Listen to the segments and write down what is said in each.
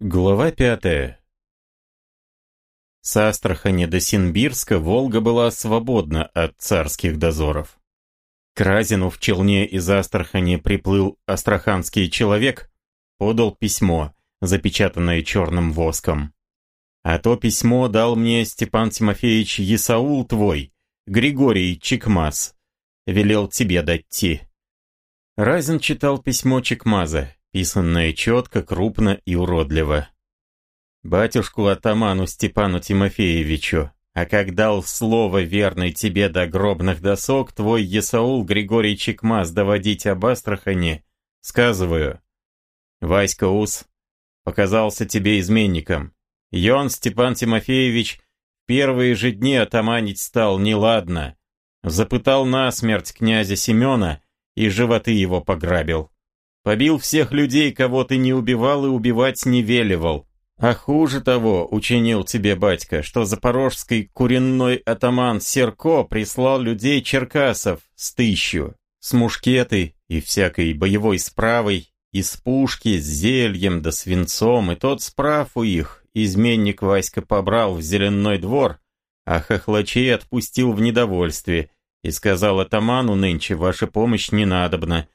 Глава пятая. С Астрахани до Синбирска Волга была свободна от царских дозоров. К Разину в челне из Астрахани приплыл астраханский человек, подал письмо, запечатанное черным воском. А то письмо дал мне Степан Тимофеевич Есаул твой, Григорий Чекмаз. Велел тебе дать Разин читал письмо Чекмаза, писанное четко, крупно и уродливо. «Батюшку-атаману Степану Тимофеевичу, а как дал слово верный тебе до гробных досок твой Есаул Григорий Чекмаз доводить об Астрахани, сказываю, Васька Ус показался тебе изменником. И он, Степан Тимофеевич, первые же дни атаманить стал неладно. Запытал насмерть князя Семена и животы его пограбил. Побил всех людей, кого ты не убивал и убивать не велевал. А хуже того, учинил тебе батька, что запорожский куренной атаман Серко прислал людей черкасов с тысячу, с мушкетой и всякой боевой справой, из пушки с зельем да свинцом, и тот справ у их, изменник Васька побрал в зеленой двор, а хохлачей отпустил в недовольстве и сказал атаману нынче ваша помощь не надобна,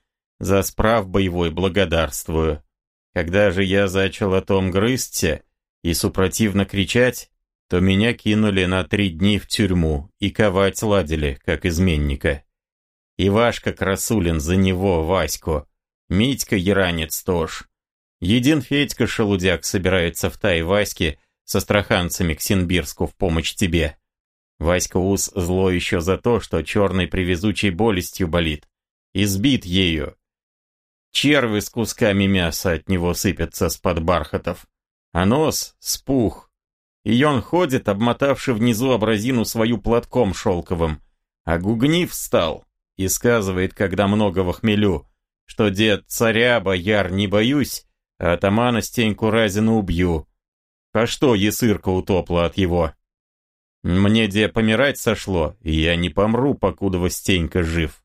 за справ боевой благодарствую. Когда же я зачал о том грызться и супротивно кричать, то меня кинули на три дни в тюрьму и ковать ладили, как изменника. Ивашка Красулин за него, Ваську, Митька Яранец тоже. Един Федька Шелудяк собирается в тай Ваське с астраханцами к Синбирску в помощь тебе. Васька Ус зло еще за то, что черной привезучей болестью болит. Избит ею, Червы с кусками мяса от него сыпятся с-под бархатов. А нос спух. И он ходит, обмотавши внизу образину свою платком шелковым. А гугнив встал и сказывает, когда много в хмелю, что дед царя, бояр не боюсь, а атамана Стеньку Разина убью. А что есырка утопла от его? Мне где помирать сошло, и я не помру, покуда Стенька жив.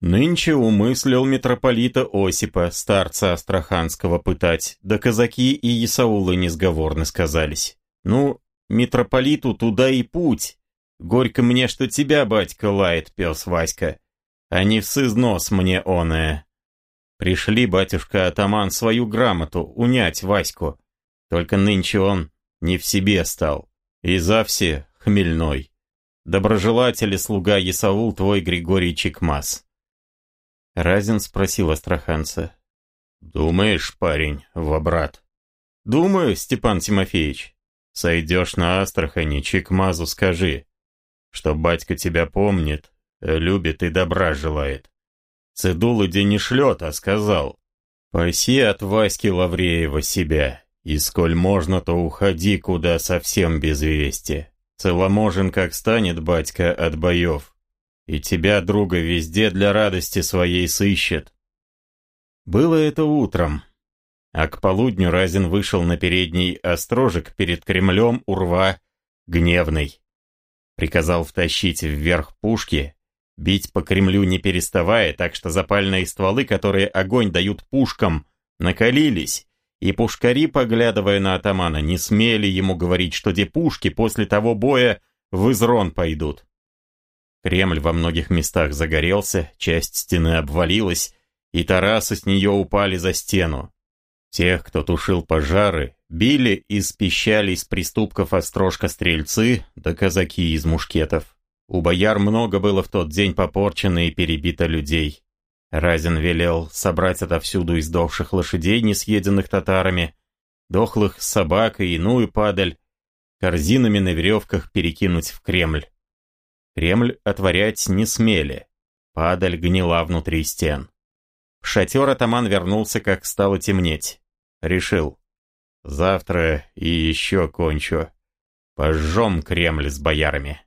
Нынче умыслил митрополита Осипа, старца Астраханского, пытать, да казаки и Исаулы несговорно сказались. Ну, митрополиту туда и путь. Горько мне, что тебя, батька, лает пес Васька, а не в сызнос мне оное. Пришли, батюшка-атаман, свою грамоту унять Ваську. Только нынче он не в себе стал. И за все хмельной. Доброжелатель и слуга Исаул твой Григорий Чекмас. Разин спросил астраханца. «Думаешь, парень, во брат?» «Думаю, Степан Тимофеевич. Сойдешь на Астрахани, Чекмазу скажи, что батька тебя помнит, любит и добра желает. Цедулы где не шлет, а сказал, паси от Васьки Лавреева себя, и сколь можно, то уходи куда совсем без вести. Целоможен как станет батька от боев, и тебя, друга, везде для радости своей сыщет. Было это утром, а к полудню Разин вышел на передний острожек перед Кремлем Урва гневный. Приказал втащить вверх пушки, бить по Кремлю не переставая, так что запальные стволы, которые огонь дают пушкам, накалились, и пушкари, поглядывая на атамана, не смели ему говорить, что те пушки после того боя в изрон пойдут. Кремль во многих местах загорелся, часть стены обвалилась, и тарасы с нее упали за стену. Тех, кто тушил пожары, били из пищали из приступков острожка-стрельцы да казаки из мушкетов. У бояр много было в тот день попорчено и перебито людей. Разин велел собрать отовсюду издохших лошадей, не съеденных татарами, дохлых собак и иную падаль, корзинами на веревках перекинуть в Кремль. Кремль отворять не смели. Падаль гнила внутри стен. В шатер атаман вернулся, как стало темнеть. Решил. Завтра и еще кончу. Пожжем Кремль с боярами.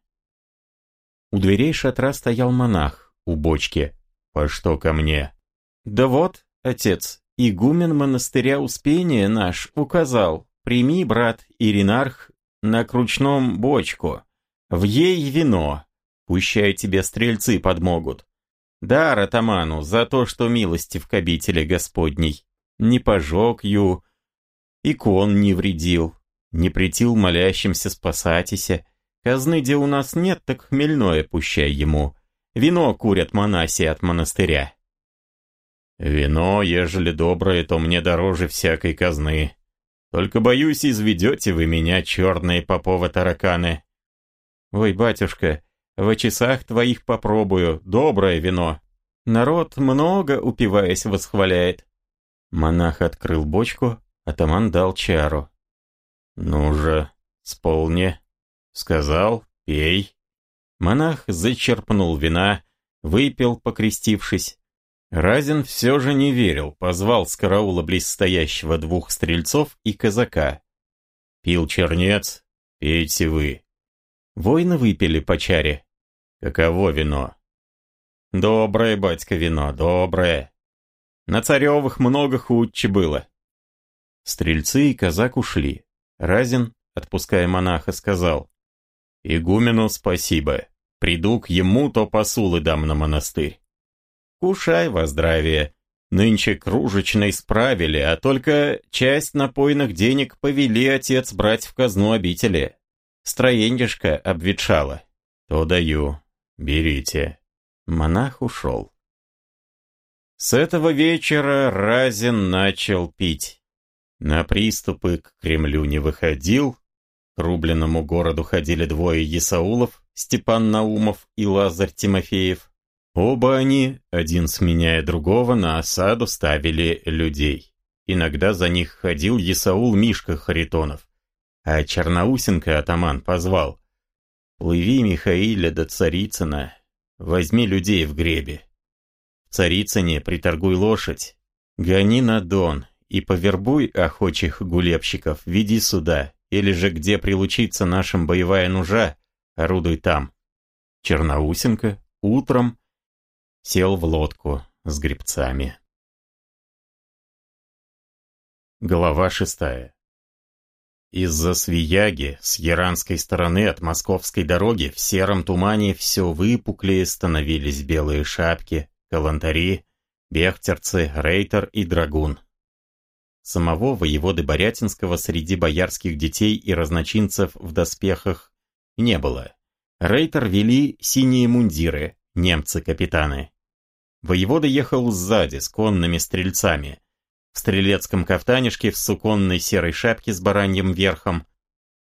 У дверей шатра стоял монах у бочки. «По что ко мне?» «Да вот, отец, игумен монастыря Успения наш указал, прими, брат Иринарх, на кручном бочку, в ей вино, Пущай тебе стрельцы подмогут. Да, Ратаману, за то, что милости в кабителе Господней. Не пожег ю. Икон не вредил, не притил молящимся спасатися. Казны, где у нас нет, так хмельное пущай ему. Вино курят монаси от монастыря. Вино, ежели доброе, то мне дороже всякой казны. Только, боюсь, изведете вы меня, черные поповы тараканы. Ой, батюшка, в часах твоих попробую, доброе вино. Народ много, упиваясь, восхваляет. Монах открыл бочку, атаман дал чару. «Ну же, сполни», — сказал, «пей». Монах зачерпнул вина, выпил, покрестившись. Разин все же не верил, позвал с караула близстоящего двух стрельцов и казака. «Пил чернец, пейте вы». Воины выпили по чаре. «Каково вино?» «Доброе, батька, вино, доброе. На царевых много худче было». Стрельцы и казак ушли. Разин, отпуская монаха, сказал, «Игумену спасибо. Приду к ему, то посулы дам на монастырь». «Кушай во здравие. Нынче кружечной справили, а только часть напойных денег повели отец брать в казну обители. Строеньишко обветшало. То даю. Берите». Монах ушел. С этого вечера Разин начал пить. На приступы к Кремлю не выходил. К рубленному городу ходили двое Есаулов, Степан Наумов и Лазарь Тимофеев. Оба они, один сменяя другого, на осаду ставили людей. Иногда за них ходил Есаул Мишка Харитонов. А Черноусенко атаман позвал. «Плыви, Михаиля, до Царицына, возьми людей в гребе. В Царицыне приторгуй лошадь, гони на Дон, и повербуй охочих гулебщиков, веди сюда, или же где прилучится нашим боевая нужа, орудуй там. Черноусенко утром сел в лодку с гребцами. Глава шестая. Из-за Свияги, с яранской стороны от московской дороги, в сером тумане все выпуклее становились белые шапки, калантари, бехтерцы, рейтер и драгун. Самого воеводы Борятинского среди боярских детей и разночинцев в доспехах не было. Рейтер вели синие мундиры, немцы-капитаны. Воевода ехал сзади с конными стрельцами. В стрелецком кафтанишке в суконной серой шапке с бараньим верхом.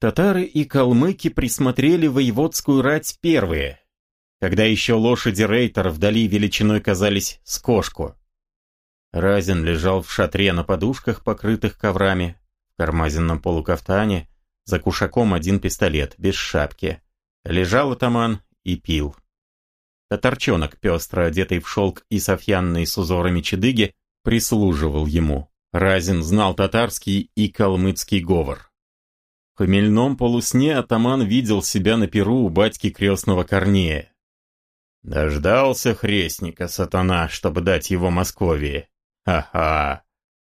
Татары и калмыки присмотрели воеводскую рать первые, когда еще лошади Рейтера вдали величиной казались с кошку. Разин лежал в шатре на подушках, покрытых коврами, в кармазинном полукафтане, за кушаком один пистолет, без шапки. Лежал атаман и пил. Татарчонок, пестро одетый в шелк и софьянные с узорами чедыги, прислуживал ему. Разин знал татарский и калмыцкий говор. В хмельном полусне атаман видел себя на перу у батьки крестного Корнея. Дождался хрестника сатана, чтобы дать его Московии. Ха-ха.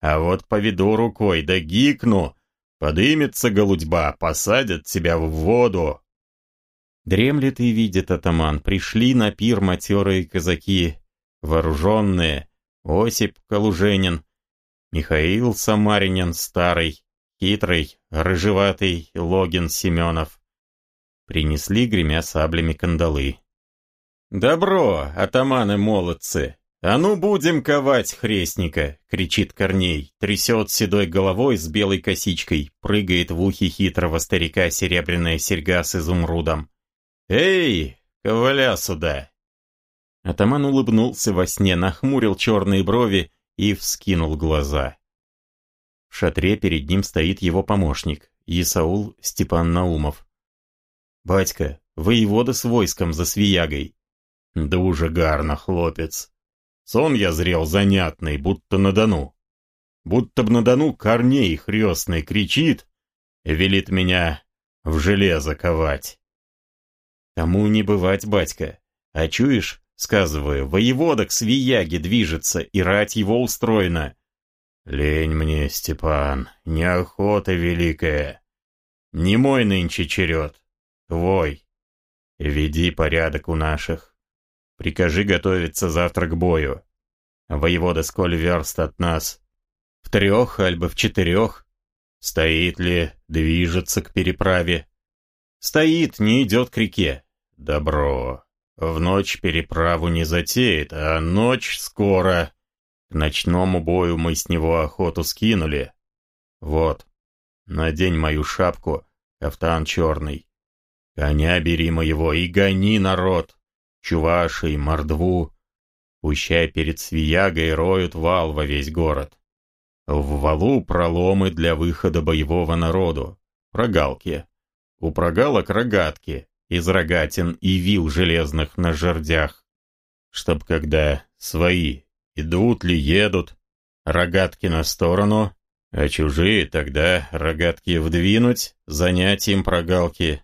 А вот поведу рукой, да гикну. Подымется голудьба, посадят тебя в воду. Дремлет и видит атаман. Пришли на пир матерые казаки, вооруженные. Осип Калуженин, Михаил Самаринин старый, хитрый, рыжеватый Логин Семенов. Принесли, гремя саблями кандалы. «Добро, атаманы-молодцы! «А ну будем ковать хрестника!» — кричит Корней, трясет седой головой с белой косичкой, прыгает в ухе хитрого старика серебряная серьга с изумрудом. «Эй, коваля сюда!» Атаман улыбнулся во сне, нахмурил черные брови и вскинул глаза. В шатре перед ним стоит его помощник, Исаул Степан Наумов. «Батька, воевода с войском за свиягой». «Да уже гарно, хлопец!» Сон я зрел занятный, будто на Дону. Будто б на Дону корней хрестный кричит, велит меня в железо ковать. Тому не бывать, батька. А чуешь, сказываю, воевода к свияге движется, и рать его устроена. Лень мне, Степан, неохота великая. Не мой нынче черед, твой. Веди порядок у наших. Прикажи готовиться завтра к бою. Воевода сколь верст от нас? В трех, альбо в четырех? Стоит ли, движется к переправе? Стоит, не идет к реке. Добро. В ночь переправу не затеет, а ночь скоро. К ночному бою мы с него охоту скинули. Вот, надень мою шапку, кафтан черный. Коня бери моего и гони народ, чувашей, мордву. Пущай перед Свиягой роют вал во весь город. В валу проломы для выхода боевого народу, прогалки. У прогалок рогатки, из рогатин и вил железных на жердях. Чтоб когда свои идут ли едут, рогатки на сторону, а чужие тогда рогатки вдвинуть, занять им прогалки.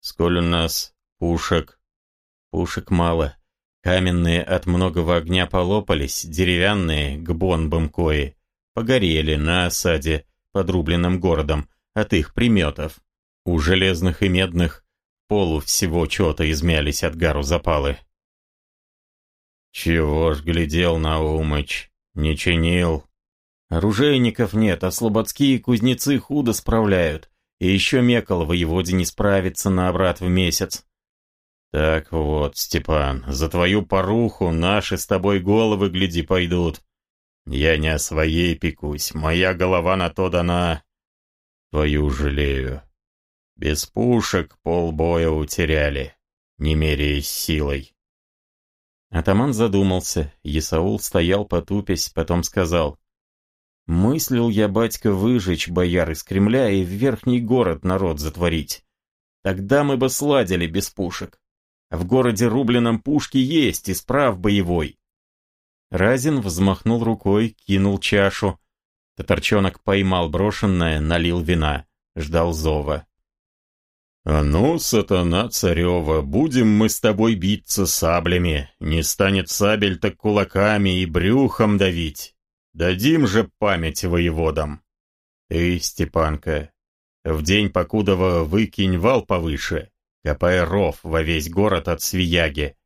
Сколь у нас пушек? Пушек мало. Каменные от многого огня полопались, деревянные, к бомбам кои, погорели на осаде, подрубленным городом, от их приметов. У железных и медных полу всего чего-то измялись от гару запалы. Чего ж глядел Наумыч, не чинил. Оружейников нет, а слободские кузнецы худо справляют, и еще Мекол воеводе не справится на обрат в месяц. Так вот, Степан, за твою поруху наши с тобой головы, гляди, пойдут. Я не о своей пекусь, моя голова на то дана. Твою жалею. Без пушек полбоя утеряли, не меряясь силой. Атаман задумался, Исаул стоял потупясь, потом сказал. «Мыслил я, батька, выжечь бояр из Кремля и в верхний город народ затворить. Тогда мы бы сладили без пушек. А в городе рубленном пушки есть, и справ боевой». Разин взмахнул рукой, кинул чашу. Татарчонок поймал брошенное, налил вина, ждал зова. «А ну, сатана царева, будем мы с тобой биться саблями, не станет сабель так кулаками и брюхом давить. Дадим же память воеводам. Ты, Степанка, в день Покудова выкинь вал повыше, копай ров во весь город от Свияги.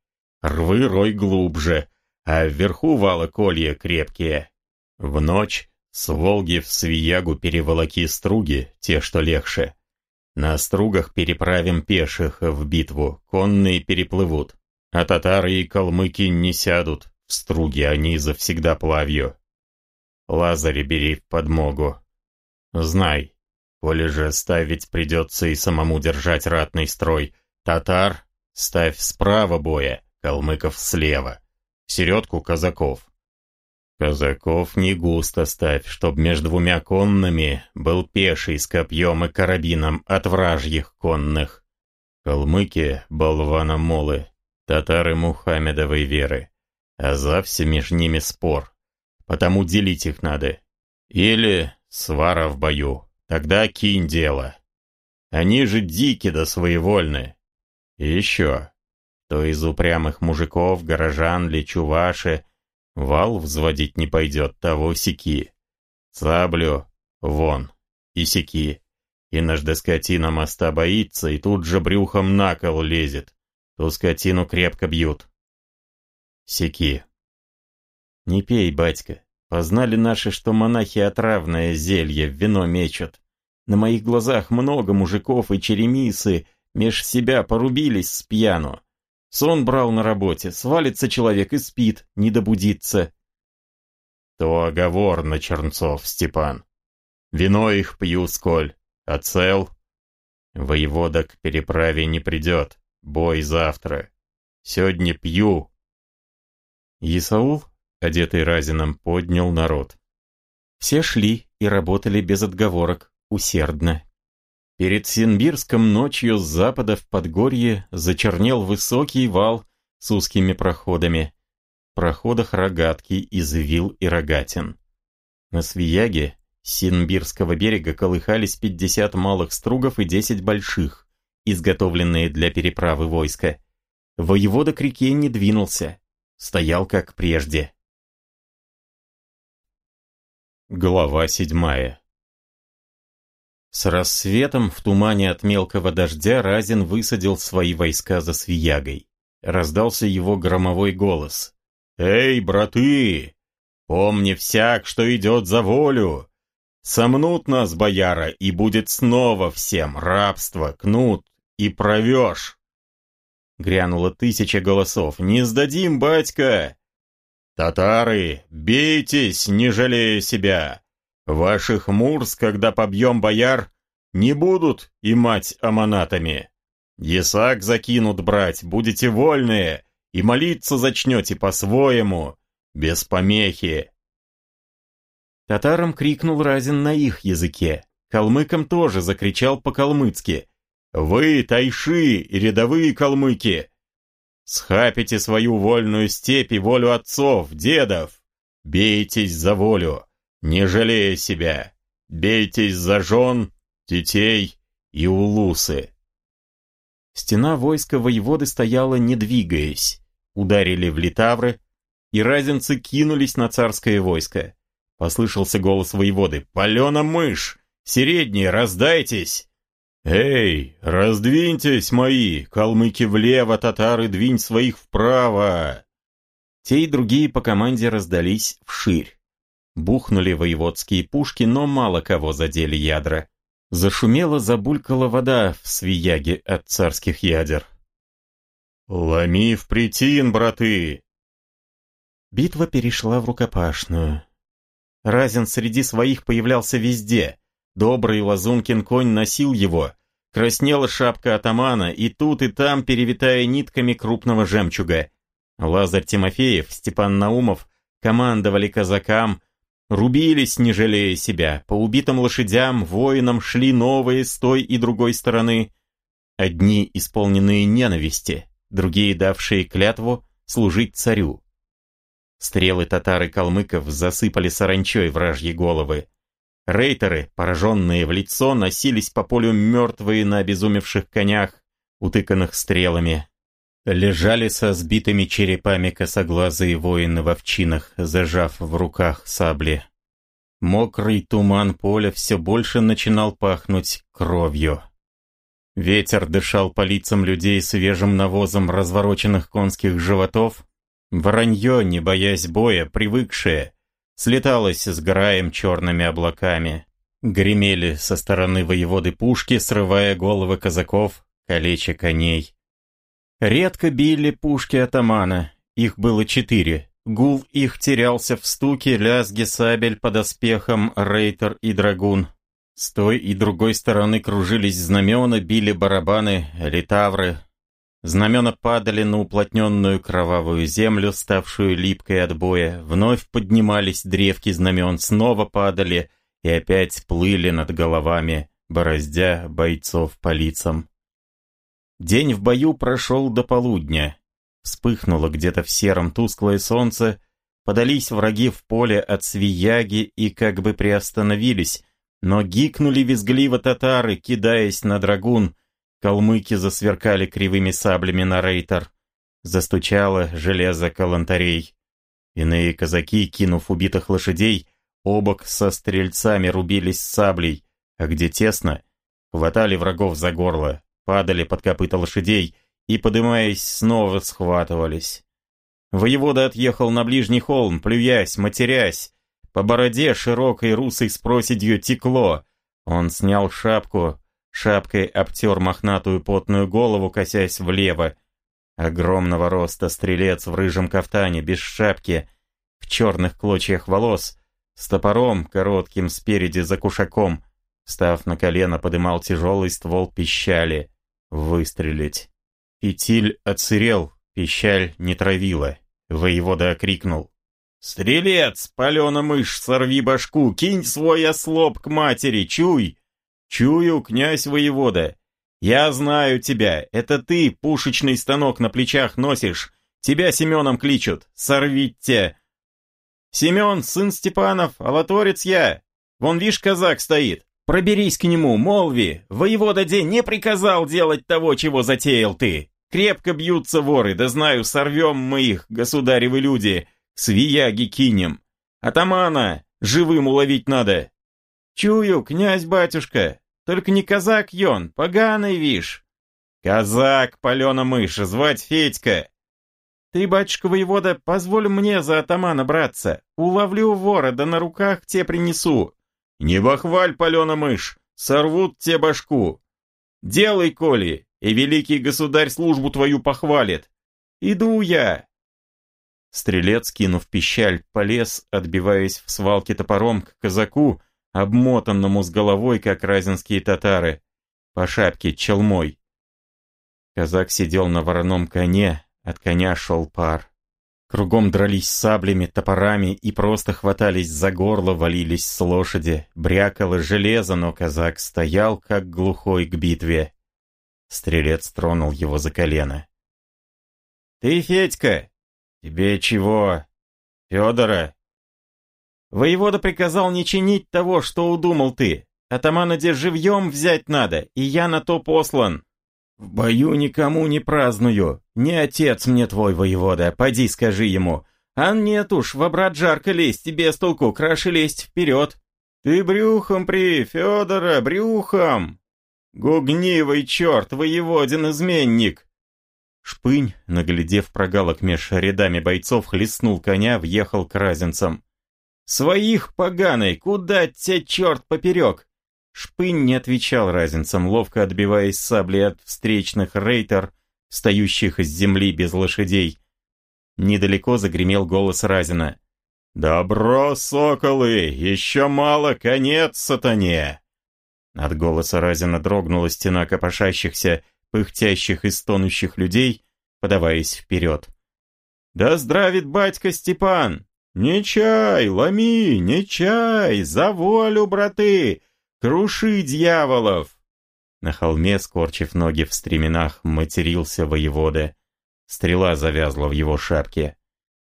Рвы рой глубже, а вверху вала колья крепкие. В ночь с Волги в Свиягу переволоки струги, те, что легче, на стругах переправим пеших в битву, конные переплывут, а татары и калмыки не сядут, в струги они завсегда плавью. Лазаря бери в подмогу. Знай, коли же ставить придется и самому держать ратный строй, татар ставь справа боя, калмыков слева, середку казаков. Казаков не густо ставь, чтоб между двумя конными был пеший с копьем и карабином от вражьих конных. Калмыки — болвана-молы, татары Мухаммедовой веры. А завсе между ними спор, потому делить их надо. Или свара в бою, тогда кинь дело. Они же дики да своевольны. И еще, то из упрямых мужиков, горожан ли, чуваши — Вал взводить не пойдет, того сики. Саблю вон и сики. И наш скотина моста боится, и тут же брюхом на кол лезет. Ту скотину крепко бьют. Сики. Не пей, батька. Познали наши, что монахи отравное зелье в вино мечут. На моих глазах много мужиков и черемисы меж себя порубились с пьяну. Сон брал на работе, свалится человек и спит, не добудится. То оговор на Чернцов, Степан. Вино их пью, сколь, а цел? Воевода к переправе не придет, бой завтра. Сегодня пью. Исаул, одетый разином, поднял народ. Все шли и работали без отговорок, усердно. Перед Синбирском ночью с запада в Подгорье зачернел высокий вал с узкими проходами. В проходах рогатки из вил и рогатин. На Свияге Синбирского берега колыхались 50 малых стругов и 10 больших, изготовленные для переправы войска. Воевода к реке не двинулся, стоял как прежде. Глава седьмая с рассветом в тумане от мелкого дождя Разин высадил свои войска за Свиягой. Раздался его громовой голос. «Эй, браты! Помни всяк, что идет за волю! Сомнут нас, бояра, и будет снова всем рабство, кнут и провеж. Грянуло тысяча голосов. «Не сдадим, батька!» «Татары, бейтесь, не жалея себя! Ваших мурс, когда побьем бояр, не будут и мать аманатами. Есак закинут брать, будете вольные, и молиться зачнете по-своему, без помехи. Татарам крикнул Разин на их языке. Калмыкам тоже закричал по-калмыцки. «Вы, тайши, рядовые калмыки! Схапите свою вольную степь и волю отцов, дедов! Бейтесь за волю, не жалея себя! Бейтесь за жен, детей и улусы!» Стена войска воеводы стояла, не двигаясь. Ударили в литавры, и разинцы кинулись на царское войско. Послышался голос воеводы. «Палена мышь! Середние, раздайтесь!» «Эй, раздвиньтесь, мои! Калмыки влево, татары, двинь своих вправо!» Те и другие по команде раздались вширь. Бухнули воеводские пушки, но мало кого задели ядра. Зашумела, забулькала вода в свияге от царских ядер. «Ломи в притин, браты!» Битва перешла в рукопашную. Разин среди своих появлялся везде. Добрый Лазункин конь носил его. Краснела шапка атамана, и тут и там перевитая нитками крупного жемчуга. Лазарь Тимофеев, Степан Наумов командовали казакам, рубились, не жалея себя. По убитым лошадям, воинам шли новые с той и другой стороны. Одни исполненные ненависти, другие давшие клятву служить царю. Стрелы татар и калмыков засыпали саранчой вражьи головы. Рейтеры, пораженные в лицо, носились по полю мертвые на обезумевших конях, утыканных стрелами. Лежали со сбитыми черепами косоглазые воины в овчинах, зажав в руках сабли. Мокрый туман поля все больше начинал пахнуть кровью. Ветер дышал по лицам людей свежим навозом развороченных конских животов, Воронье, не боясь боя, привыкшее, слеталось с граем черными облаками. Гремели со стороны воеводы пушки, срывая головы казаков, калеча коней. Редко били пушки атамана, их было четыре. Гул их терялся в стуке, лязге сабель под оспехом, рейтер и драгун. С той и другой стороны кружились знамена, били барабаны, литавры, Знамена падали на уплотненную кровавую землю, ставшую липкой от боя. Вновь поднимались древки знамен, снова падали и опять плыли над головами, бороздя бойцов по лицам. День в бою прошел до полудня. Вспыхнуло где-то в сером тусклое солнце, подались враги в поле от свияги и как бы приостановились, но гикнули визгливо татары, кидаясь на драгун, Калмыки засверкали кривыми саблями на рейтер. Застучало железо калантарей. Иные казаки, кинув убитых лошадей, обок со стрельцами рубились саблей, а где тесно, хватали врагов за горло, падали под копыта лошадей и, подымаясь, снова схватывались. Воевода отъехал на ближний холм, плюясь, матерясь. По бороде широкой русой с проседью текло. Он снял шапку, Шапкой обтер мохнатую потную голову, косясь влево. Огромного роста стрелец в рыжем кафтане, без шапки, в черных клочьях волос, с топором, коротким спереди за кушаком, став на колено, подымал тяжелый ствол пищали. Выстрелить. Фитиль отсырел, пищаль не травила. Воевода окрикнул. «Стрелец, палена мышь, сорви башку, кинь свой ослоп к матери, чуй!» «Чую, князь воевода. Я знаю тебя. Это ты пушечный станок на плечах носишь. Тебя Семеном кличут. Сорвите!» «Семен, сын Степанов, алаторец я. Вон, вишь, казак стоит. Проберись к нему, молви. Воевода день не приказал делать того, чего затеял ты. Крепко бьются воры, да знаю, сорвем мы их, государевы люди. Свияги кинем. Атамана живым уловить надо. «Чую, князь-батюшка, только не казак ён, поганый вишь». «Казак, палена мышь, звать Федька». «Ты, батюшка воевода, позволь мне за атамана браться. Уловлю вора, да на руках те принесу. Не бахваль, палена мышь, сорвут те башку. Делай, Коли, и великий государь службу твою похвалит. Иду я!» Стрелец, кинув пищаль, полез, отбиваясь в свалке топором к казаку, обмотанному с головой, как разинские татары, по шапке челмой. Казак сидел на вороном коне, от коня шел пар. Кругом дрались саблями, топорами и просто хватались за горло, валились с лошади. Брякало железо, но казак стоял, как глухой к битве. Стрелец тронул его за колено. «Ты, Федька, тебе чего? Федора?» Воевода приказал не чинить того, что удумал ты. Атамана де живьем взять надо, и я на то послан. В бою никому не праздную. Не отец мне твой воевода, поди скажи ему. А нет уж, в обрат жарко лезть, с толку, краше лезть вперед. Ты брюхом при, Федора, брюхом! Гугнивый черт, воеводин изменник! Шпынь, наглядев прогалок меж рядами бойцов, хлестнул коня, въехал к разинцам. «Своих поганый, куда те черт поперек?» Шпынь не отвечал разинцам, ловко отбиваясь саблей от встречных рейтер, встающих из земли без лошадей. Недалеко загремел голос Разина. «Добро, соколы! Еще мало, конец сатане!» От голоса Разина дрогнула стена копошащихся, пыхтящих и стонущих людей, подаваясь вперед. «Да здравит батька Степан! Не чай, ломи, не чай, за волю, браты! Круши дьяволов!» На холме, скорчив ноги в стременах, матерился воевода. Стрела завязла в его шапке.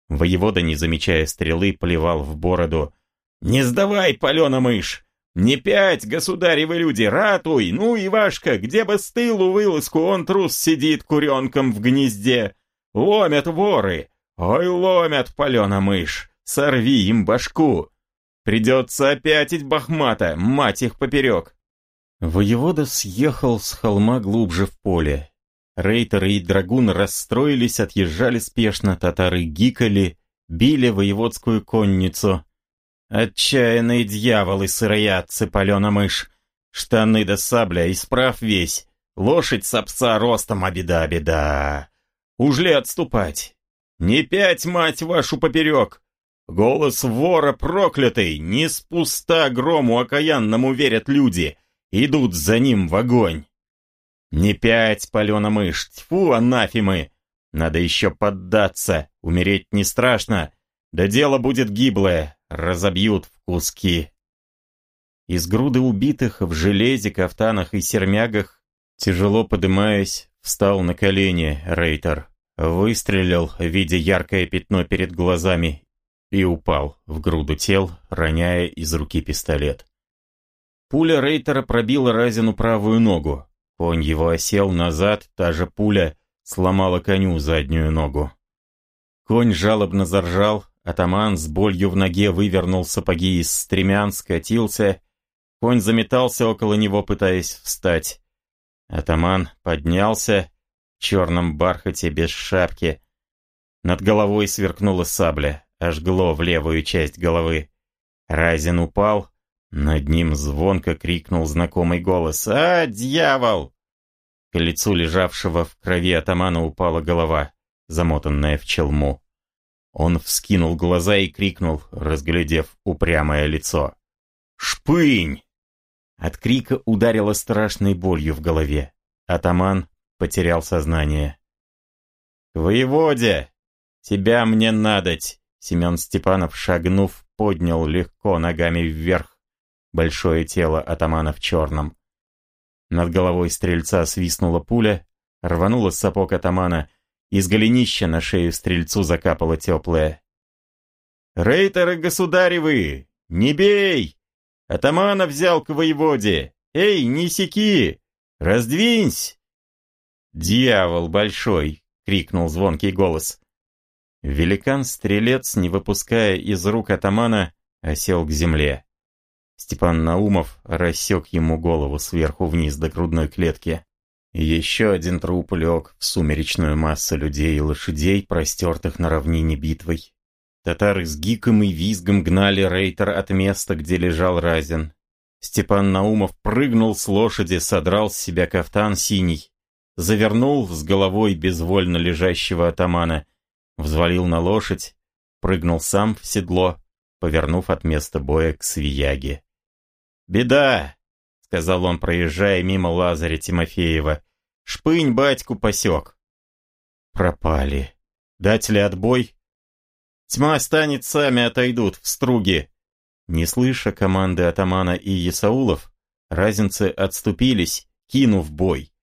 Воевода, не замечая стрелы, плевал в бороду. «Не сдавай, палена мышь! Не пять, государевы люди, ратуй! Ну, Ивашка, где бы с тылу вылазку, он трус сидит куренком в гнезде! Ломят воры! Ой, ломят, палена мышь! Сорви им башку! Придется опятить Бахмата, мать их поперек!» Воевода съехал с холма глубже в поле. Рейтеры и драгун расстроились, отъезжали спешно, татары гикали, били воеводскую конницу. «Отчаянные дьяволы сыроядцы, палена мышь! Штаны да сабля, исправ весь! Лошадь с пса ростом, а беда, беда! Уж ли отступать? Не пять, мать вашу, поперек! Голос вора проклятый, не спуста грому окаянному верят люди!» идут за ним в огонь. Не пять, палена мышь, тьфу, анафимы. Надо еще поддаться, умереть не страшно, да дело будет гиблое, разобьют в куски. Из груды убитых в железе, кафтанах и сермягах, тяжело подымаясь, встал на колени Рейтер, выстрелил, видя яркое пятно перед глазами, и упал в груду тел, роняя из руки пистолет. Пуля Рейтера пробила Разину правую ногу. Конь его осел назад, та же пуля сломала коню заднюю ногу. Конь жалобно заржал, атаман с болью в ноге вывернул сапоги из стремян, скатился. Конь заметался около него, пытаясь встать. Атаман поднялся в черном бархате без шапки. Над головой сверкнула сабля, ожгло в левую часть головы. Разин упал, над ним звонко крикнул знакомый голос «А, дьявол!» К лицу лежавшего в крови атамана упала голова, замотанная в челму. Он вскинул глаза и крикнул, разглядев упрямое лицо. «Шпынь!» От крика ударило страшной болью в голове. Атаман потерял сознание. «Воеводе! Тебя мне надоть!» Семен Степанов, шагнув, поднял легко ногами вверх большое тело атамана в черном. Над головой стрельца свистнула пуля, рванула сапог атамана, из голенища на шею стрельцу закапало теплое. «Рейтеры государевы! Не бей! Атамана взял к воеводе! Эй, не секи! Раздвинься!» «Дьявол большой!» — крикнул звонкий голос. Великан-стрелец, не выпуская из рук атамана, осел к земле. Степан Наумов рассек ему голову сверху вниз до грудной клетки. Еще один труп лег в сумеречную массу людей и лошадей, простертых на равнине битвой. Татары с гиком и визгом гнали рейтер от места, где лежал Разин. Степан Наумов прыгнул с лошади, содрал с себя кафтан синий, завернул с головой безвольно лежащего атамана, взвалил на лошадь, прыгнул сам в седло, повернув от места боя к свияге. «Беда!» — сказал он, проезжая мимо Лазаря Тимофеева. «Шпынь батьку посек». «Пропали. Дать ли отбой?» «Тьма станет, сами отойдут в струги». Не слыша команды атамана и Есаулов, разинцы отступились, кинув бой.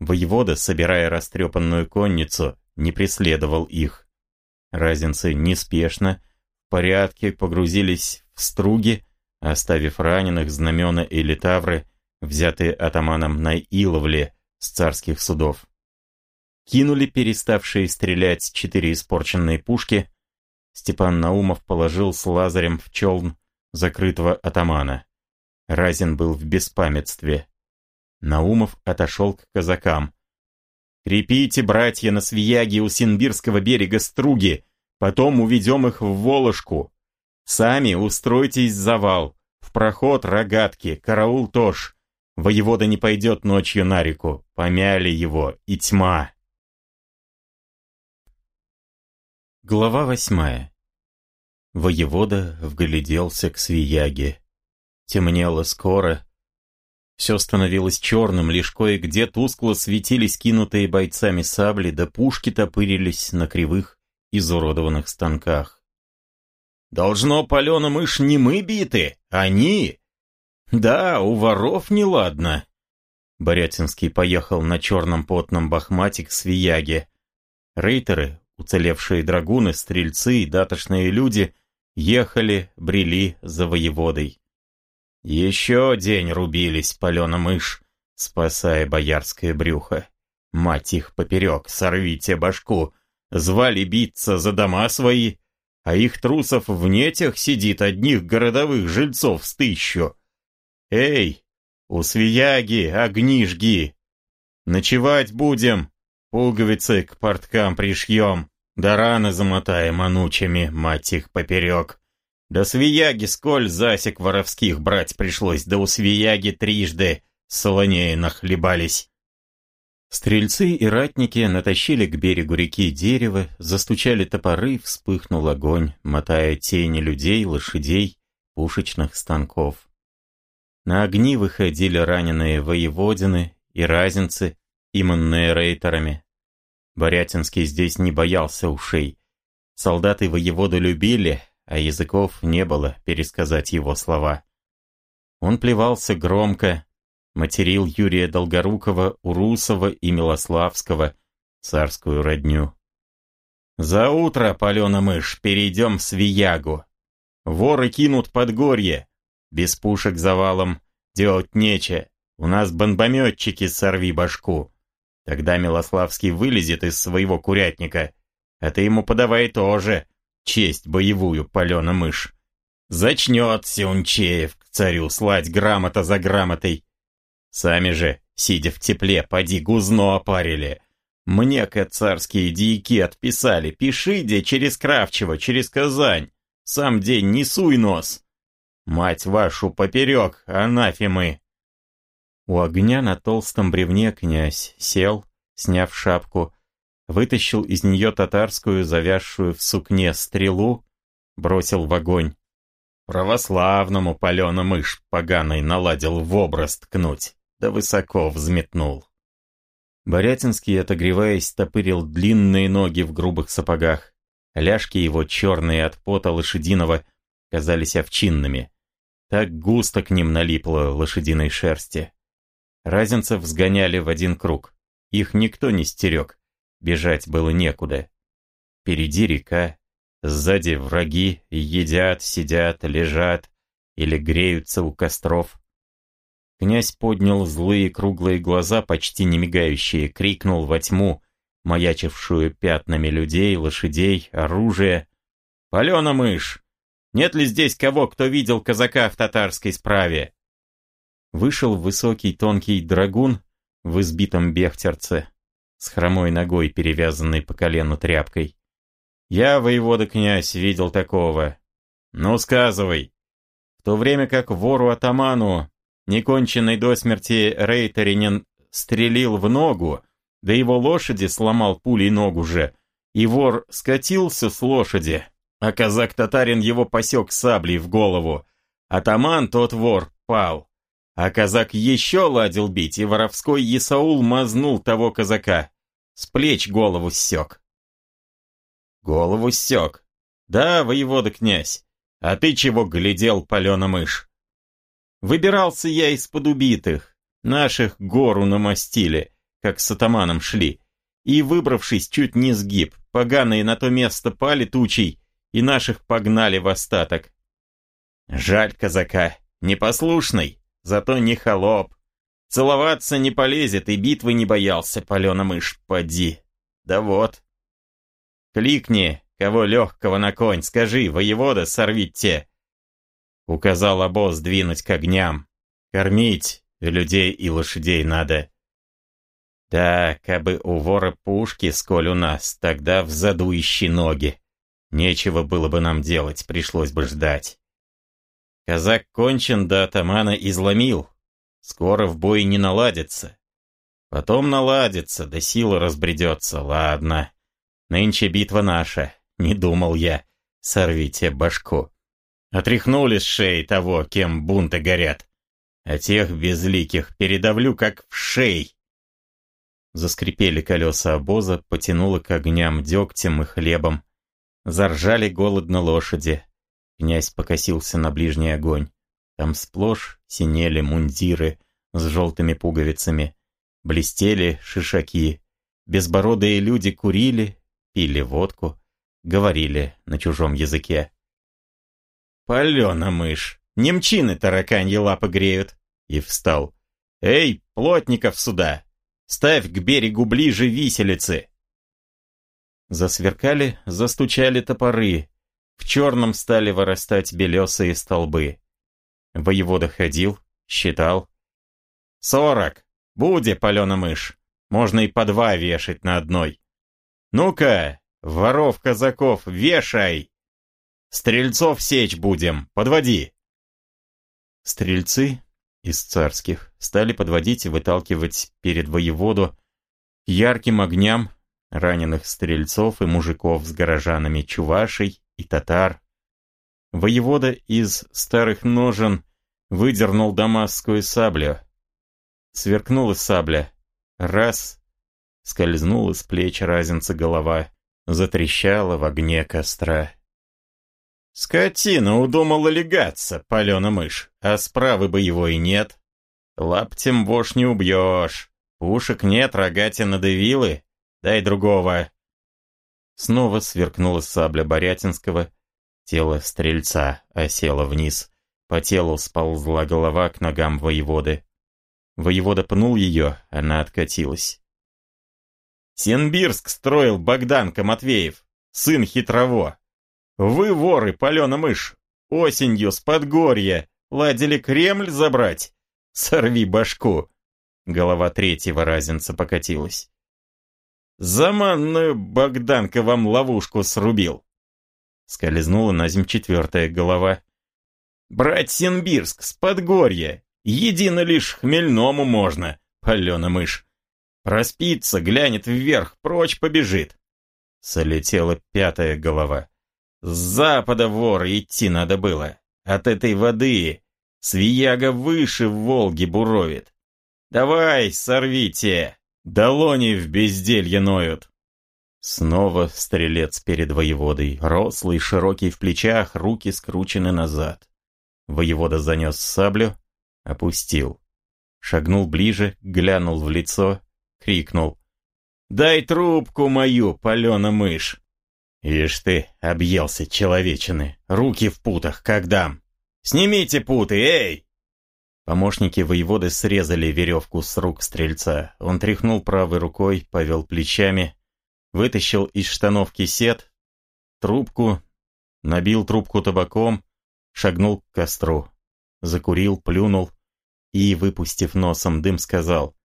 Воевода, собирая растрепанную конницу, не преследовал их. Разинцы неспешно, в порядке погрузились в струги, оставив раненых знамена и литавры, взятые атаманом на Иловле с царских судов. Кинули переставшие стрелять четыре испорченные пушки. Степан Наумов положил с Лазарем в челн закрытого атамана. Разин был в беспамятстве. Наумов отошел к казакам. «Крепите, братья, на свияге у Синбирского берега струги, потом уведем их в Волошку. Сами устройтесь завал, в проход рогатки, караул тоже. Воевода не пойдет ночью на реку, помяли его, и тьма». Глава восьмая. Воевода вгляделся к свияге. Темнело скоро, все становилось черным, лишь кое-где тускло светились кинутые бойцами сабли, да пушки топырились на кривых, изуродованных станках. «Должно, палена мышь, не мы биты, они!» «Да, у воров неладно!» Борятинский поехал на черном потном бахмате к Свияге. Рейтеры, уцелевшие драгуны, стрельцы и датошные люди ехали, брели за воеводой. Еще день рубились, палена мышь, спасая боярское брюхо. Мать их поперек, сорвите башку. Звали биться за дома свои, а их трусов в нетях сидит одних городовых жильцов с тысячу. Эй, у свияги, огни жги. Ночевать будем, пуговицы к порткам пришьем, да раны замотаем анучами, мать их поперек. Да свияги сколь засек воровских брать пришлось, да у свияги трижды солонеи нахлебались. Стрельцы и ратники натащили к берегу реки дерево, застучали топоры, вспыхнул огонь, мотая тени людей, лошадей, пушечных станков. На огни выходили раненые воеводины и разинцы, иманные рейтерами. Борятинский здесь не боялся ушей. Солдаты воеводу любили, а языков не было пересказать его слова. Он плевался громко, материл Юрия Долгорукова, Урусова и Милославского, царскую родню. «За утро, палена мышь, перейдем в Свиягу. Воры кинут под горье. Без пушек завалом делать нече. У нас бомбометчики, сорви башку. Тогда Милославский вылезет из своего курятника, а ты ему подавай тоже, честь боевую, палена мышь. Зачнет Сеунчеев к царю слать грамота за грамотой. Сами же, сидя в тепле, поди гузно опарили. Мне-ка царские дьяки отписали, пиши, где через Кравчево, через Казань. Сам день не суй нос. Мать вашу поперек, анафемы. У огня на толстом бревне князь сел, сняв шапку, вытащил из нее татарскую, завязшую в сукне стрелу, бросил в огонь. Православному палена мышь поганый наладил в образ ткнуть, да высоко взметнул. Борятинский, отогреваясь, топырил длинные ноги в грубых сапогах. Ляжки его, черные от пота лошадиного, казались овчинными. Так густо к ним налипло лошадиной шерсти. Разинцев сгоняли в один круг. Их никто не стерег. Бежать было некуда. Впереди река, сзади враги едят, сидят, лежат или греются у костров. Князь поднял злые круглые глаза, почти не мигающие, крикнул во тьму, маячившую пятнами людей, лошадей, оружия. «Палена мышь! Нет ли здесь кого, кто видел казака в татарской справе?» Вышел высокий тонкий драгун в избитом бехтерце, с хромой ногой, перевязанной по колену тряпкой. «Я, воевода-князь, видел такого. Ну, сказывай. в то время как вору-атаману, неконченный до смерти Рейтеринен, стрелил в ногу, да его лошади сломал пулей ногу же, и вор скатился с лошади, а казак-татарин его посек саблей в голову. Атаман, тот вор, пал. А казак еще ладил бить, и воровской Исаул мазнул того казака. С плеч голову ссек. Голову ссек. Да, воевода князь. А ты чего глядел, палена мышь? Выбирался я из-под убитых. Наших гору намостили, как с атаманом шли. И, выбравшись, чуть не сгиб. Поганые на то место пали тучей, и наших погнали в остаток. Жаль казака, непослушный, зато не холоп. Целоваться не полезет, и битвы не боялся, палена мышь, поди. Да вот. Кликни, кого легкого на конь, скажи, воевода, сорвить те. Указал обоз двинуть к огням. Кормить людей и лошадей надо. Да, кабы у вора пушки, сколь у нас, тогда в заду ищи ноги. Нечего было бы нам делать, пришлось бы ждать. Казак кончен до атамана изломил. Скоро в бой не наладится. Потом наладится, да сила разбредется, ладно. Нынче битва наша, не думал я. Сорвите башку. Отряхнули с шеи того, кем бунты горят. А тех безликих передавлю, как в шей. Заскрипели колеса обоза, потянуло к огням дегтем и хлебом. Заржали голодно лошади. Князь покосился на ближний огонь. Там сплошь синели мундиры с желтыми пуговицами. Блестели шишаки. Безбородые люди курили, пили водку, говорили на чужом языке. «Палена мышь! Немчины тараканьи лапы греют!» И встал. «Эй, плотников сюда! Ставь к берегу ближе виселицы!» Засверкали, застучали топоры. В черном стали вырастать белесые столбы. Воевода ходил, считал. «Сорок! Буде, палена мышь! Можно и по два вешать на одной! Ну-ка, воров казаков, вешай!» Стрельцов сечь будем, подводи!» Стрельцы из царских стали подводить и выталкивать перед воеводу ярким огням раненых стрельцов и мужиков с горожанами чувашей и татар. Воевода из старых ножен выдернул дамасскую саблю. Сверкнула сабля. Раз. Скользнула с плеч разинца голова. Затрещала в огне костра. Скотина удумала легаться, палена мышь, а справы бы его и нет. Лаптем вошь не убьешь. Пушек нет, рогатина давилы. Дай другого. Снова сверкнула сабля Борятинского. Тело стрельца осело вниз. По телу сползла голова к ногам воеводы. Воевода пнул ее, она откатилась. Сенбирск строил Богдан Каматвеев, сын хитрово. Вы, воры, палена мышь, осенью с подгорья ладили Кремль забрать? Сорви башку!» Голова третьего разинца покатилась. «Заманную Богданка вам ловушку срубил!» Скользнула на земь четвертая голова. «Брать Синбирск с подгорья! Едино лишь хмельному можно, палена мышь! Проспится, глянет вверх, прочь побежит!» Солетела пятая голова. С запада вор идти надо было. От этой воды свияга выше в Волге буровит. Давай, сорвите! Долони в безделье ноют. Снова стрелец перед воеводой, рослый, широкий в плечах, руки скручены назад. Воевода занес саблю, опустил. Шагнул ближе, глянул в лицо, крикнул. «Дай трубку мою, палена мышь!» «Ишь ты, объелся человечины, руки в путах, как дам! Снимите путы, эй!» Помощники воеводы срезали веревку с рук стрельца. Он тряхнул правой рукой, повел плечами, вытащил из штанов кисет, трубку, набил трубку табаком, шагнул к костру, закурил, плюнул и, выпустив носом дым, сказал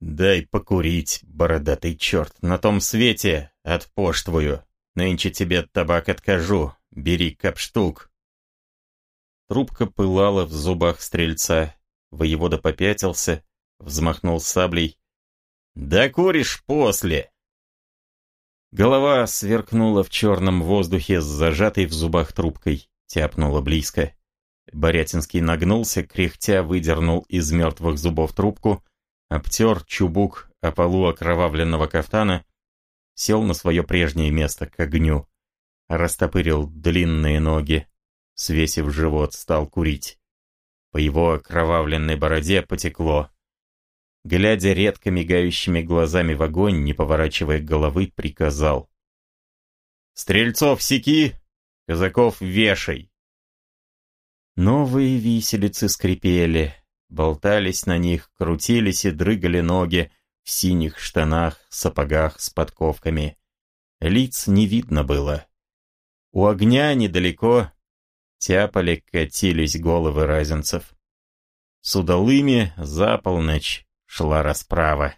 «Дай покурить, бородатый черт, на том свете отпоштвую». Нынче тебе табак откажу, бери капштук. Трубка пылала в зубах стрельца. Воевода попятился, взмахнул саблей. «Да куришь после!» Голова сверкнула в черном воздухе с зажатой в зубах трубкой, тяпнула близко. Борятинский нагнулся, кряхтя выдернул из мертвых зубов трубку, обтер чубук о полу окровавленного кафтана, сел на свое прежнее место к огню, растопырил длинные ноги, свесив живот, стал курить. По его окровавленной бороде потекло. Глядя редко мигающими глазами в огонь, не поворачивая головы, приказал. «Стрельцов секи, казаков вешай!» Новые виселицы скрипели, болтались на них, крутились и дрыгали ноги в синих штанах, сапогах с подковками. Лиц не видно было. У огня недалеко тяпали, катились головы разинцев. С удалыми за полночь шла расправа.